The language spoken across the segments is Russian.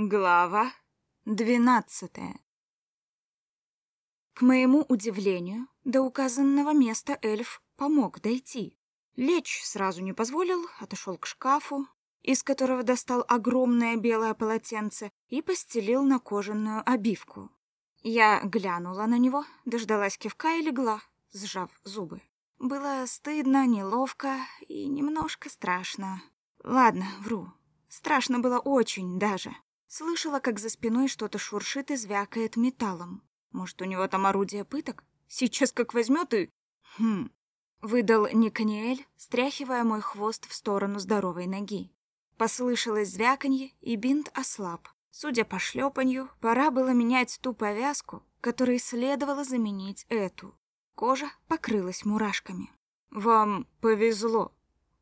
Глава двенадцатая К моему удивлению, до указанного места эльф помог дойти. Лечь сразу не позволил, отошел к шкафу, из которого достал огромное белое полотенце и постелил на кожаную обивку. Я глянула на него, дождалась кивка и легла, сжав зубы. Было стыдно, неловко и немножко страшно. Ладно, вру. Страшно было очень даже. Слышала, как за спиной что-то шуршит и звякает металлом. Может, у него там орудие пыток? Сейчас как возьмет и... Хм. Выдал Никаниэль, стряхивая мой хвост в сторону здоровой ноги. Послышалось звяканье, и бинт ослаб. Судя по шлепанью, пора было менять ту повязку, которой следовало заменить эту. Кожа покрылась мурашками. «Вам повезло.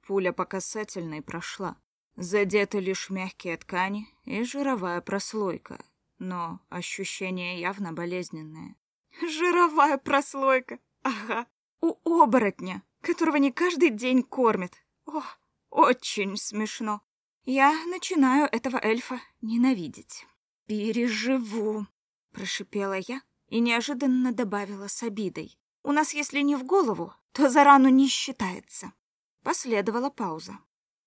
Пуля по касательной прошла. Задеты лишь мягкие ткани и жировая прослойка, но ощущение явно болезненное. Жировая прослойка? Ага. У оборотня, которого не каждый день кормят. О, очень смешно. Я начинаю этого эльфа ненавидеть. «Переживу», — прошипела я и неожиданно добавила с обидой. «У нас, если не в голову, то за рану не считается». Последовала пауза.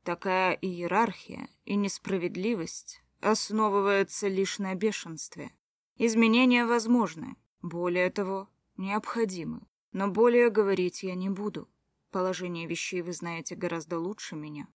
Такая иерархия и несправедливость основываются лишь на бешенстве. Изменения возможны, более того, необходимы. Но более говорить я не буду. Положение вещей вы знаете гораздо лучше меня.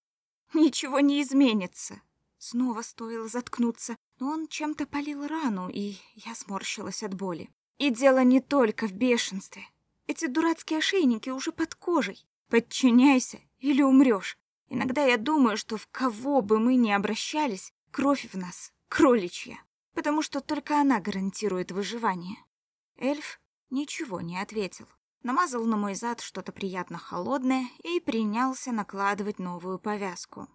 Ничего не изменится. Снова стоило заткнуться, но он чем-то полил рану, и я сморщилась от боли. И дело не только в бешенстве. Эти дурацкие ошейники уже под кожей. Подчиняйся или умрешь. Иногда я думаю, что в кого бы мы ни обращались, кровь в нас кроличья, потому что только она гарантирует выживание. Эльф ничего не ответил. Намазал на мой зад что-то приятно холодное и принялся накладывать новую повязку.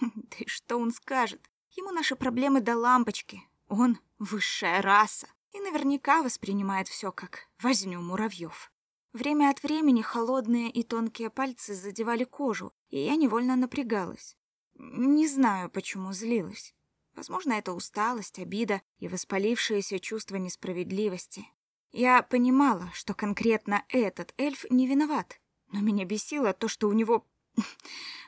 Да и что он скажет? Ему наши проблемы до лампочки. Он высшая раса и наверняка воспринимает все как возню муравьев. Время от времени холодные и тонкие пальцы задевали кожу, и я невольно напрягалась. Не знаю, почему злилась. Возможно, это усталость, обида и воспалившееся чувство несправедливости. Я понимала, что конкретно этот эльф не виноват, но меня бесило то, что у него...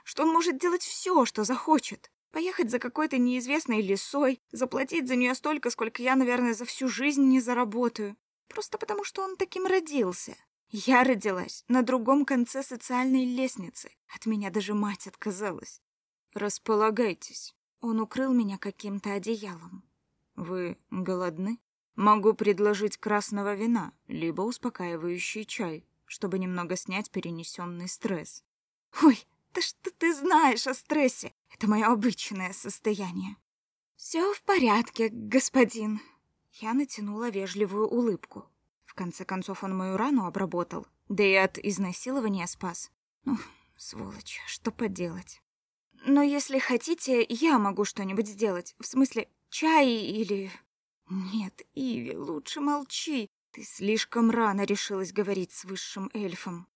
что он может делать все, что захочет. Поехать за какой-то неизвестной лесой, заплатить за нее столько, сколько я, наверное, за всю жизнь не заработаю. Просто потому, что он таким родился. Я родилась на другом конце социальной лестницы. От меня даже мать отказалась. Располагайтесь. Он укрыл меня каким-то одеялом. Вы голодны? Могу предложить красного вина, либо успокаивающий чай, чтобы немного снять перенесенный стресс. Ой, да что ты знаешь о стрессе? Это мое обычное состояние. Все в порядке, господин. Я натянула вежливую улыбку конце концов, он мою рану обработал, да и от изнасилования спас. Ну, сволочь, что поделать. Но если хотите, я могу что-нибудь сделать. В смысле, чай или... Нет, Иви, лучше молчи. Ты слишком рано решилась говорить с высшим эльфом.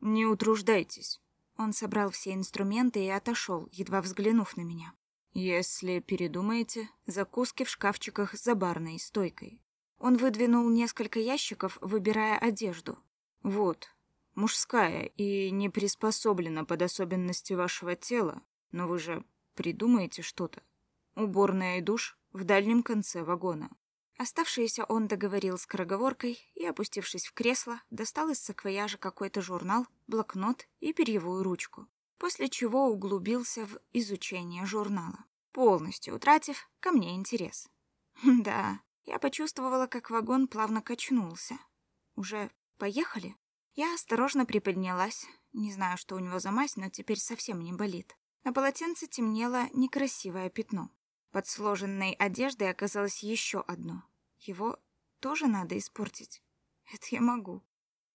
Не утруждайтесь. Он собрал все инструменты и отошел, едва взглянув на меня. Если передумаете, закуски в шкафчиках за барной стойкой. Он выдвинул несколько ящиков, выбирая одежду. Вот, мужская и не приспособлена под особенности вашего тела, но вы же придумаете что-то. Уборная и душ в дальнем конце вагона. Оставшееся он договорил с скороговоркой и, опустившись в кресло, достал из саквояжа какой-то журнал, блокнот и перьевую ручку, после чего углубился в изучение журнала, полностью утратив ко мне интерес. Да, я почувствовала, как вагон плавно качнулся. Уже поехали? Я осторожно приподнялась. Не знаю, что у него за мазь, но теперь совсем не болит. На полотенце темнело некрасивое пятно. Под сложенной одеждой оказалось еще одно. Его тоже надо испортить. Это я могу.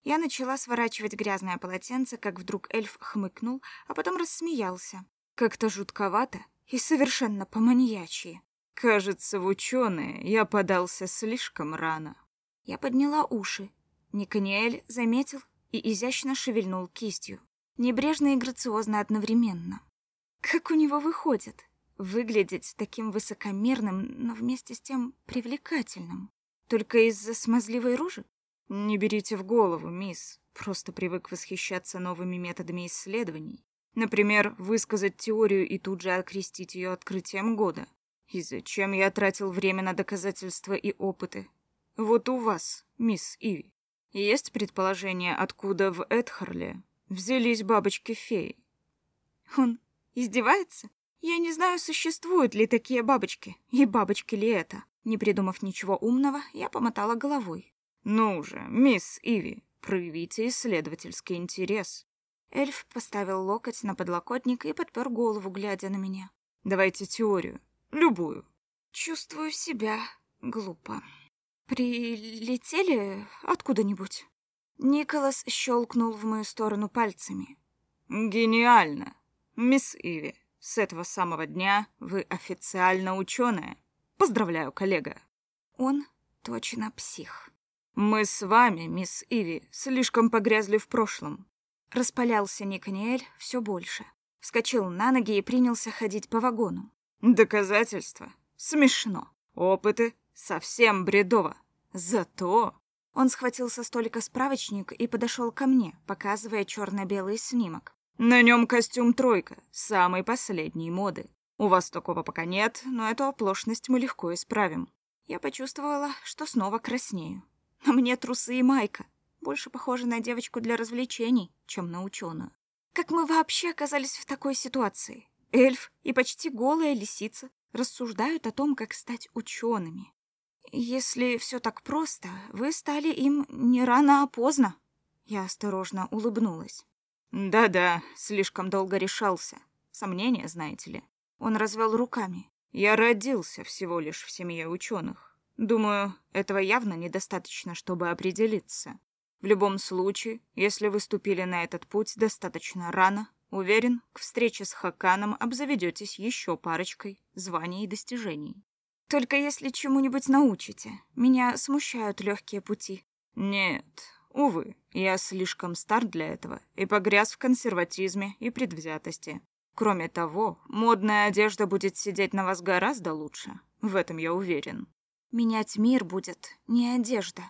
Я начала сворачивать грязное полотенце, как вдруг эльф хмыкнул, а потом рассмеялся. Как-то жутковато и совершенно по-маньячьи. Кажется, в ученые я подался слишком рано. Я подняла уши. Никаниэль заметил и изящно шевельнул кистью. Небрежно и грациозно одновременно. Как у него выходит? выглядеть таким высокомерным, но вместе с тем привлекательным? Только из-за смазливой рожи? Не берите в голову, мисс. Просто привык восхищаться новыми методами исследований. Например, высказать теорию и тут же окрестить ее открытием года. И зачем я тратил время на доказательства и опыты? Вот у вас, мисс Иви, есть предположение, откуда в Эдхарле взялись бабочки-феи? Он издевается? Я не знаю, существуют ли такие бабочки, и бабочки ли это. Не придумав ничего умного, я помотала головой. «Ну же, мисс Иви, проявите исследовательский интерес». Эльф поставил локоть на подлокотник и подпер голову, глядя на меня. «Давайте теорию. Любую». «Чувствую себя глупо. Прилетели откуда-нибудь?» Николас щелкнул в мою сторону пальцами. «Гениально! Мисс Иви, с этого самого дня вы официально ученая. Поздравляю, коллега. Он точно псих. Мы с вами, мисс Иви, слишком погрязли в прошлом. Распалялся Никаниэль все больше. Вскочил на ноги и принялся ходить по вагону. Доказательства? Смешно. Опыты? Совсем бредово. Зато... Он схватил со столика справочник и подошел ко мне, показывая черно-белый снимок. На нем костюм тройка, самой последней моды. У вас такого пока нет, но эту оплошность мы легко исправим. Я почувствовала, что снова краснею. А мне трусы и майка. Больше похожа на девочку для развлечений, чем на ученую. Как мы вообще оказались в такой ситуации? Эльф и почти голая лисица рассуждают о том, как стать учеными. Если все так просто, вы стали им не рано, а поздно. Я осторожно улыбнулась. Да-да, слишком долго решался. Сомнения, знаете ли. Он развел руками. Я родился всего лишь в семье ученых. Думаю, этого явно недостаточно, чтобы определиться. В любом случае, если вы ступили на этот путь достаточно рано, уверен, к встрече с Хаканом обзаведетесь еще парочкой званий и достижений. Только если чему-нибудь научите. Меня смущают легкие пути. Нет, увы, я слишком стар для этого и погряз в консерватизме и предвзятости. Кроме того, модная одежда будет сидеть на вас гораздо лучше. В этом я уверен. Менять мир будет не одежда.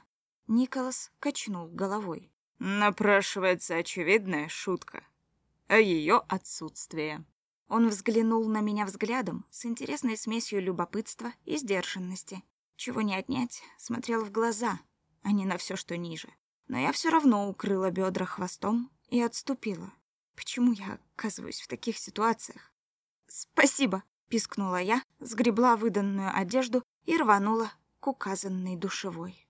Николас качнул головой. Напрашивается очевидная шутка. Ее отсутствие. Он взглянул на меня взглядом с интересной смесью любопытства и сдержанности. Чего не отнять, смотрел в глаза, а не на все, что ниже. Но я все равно укрыла бедра хвостом и отступила. Почему я оказываюсь в таких ситуациях? Спасибо, пискнула я, сгребла выданную одежду и рванула к указанной душевой.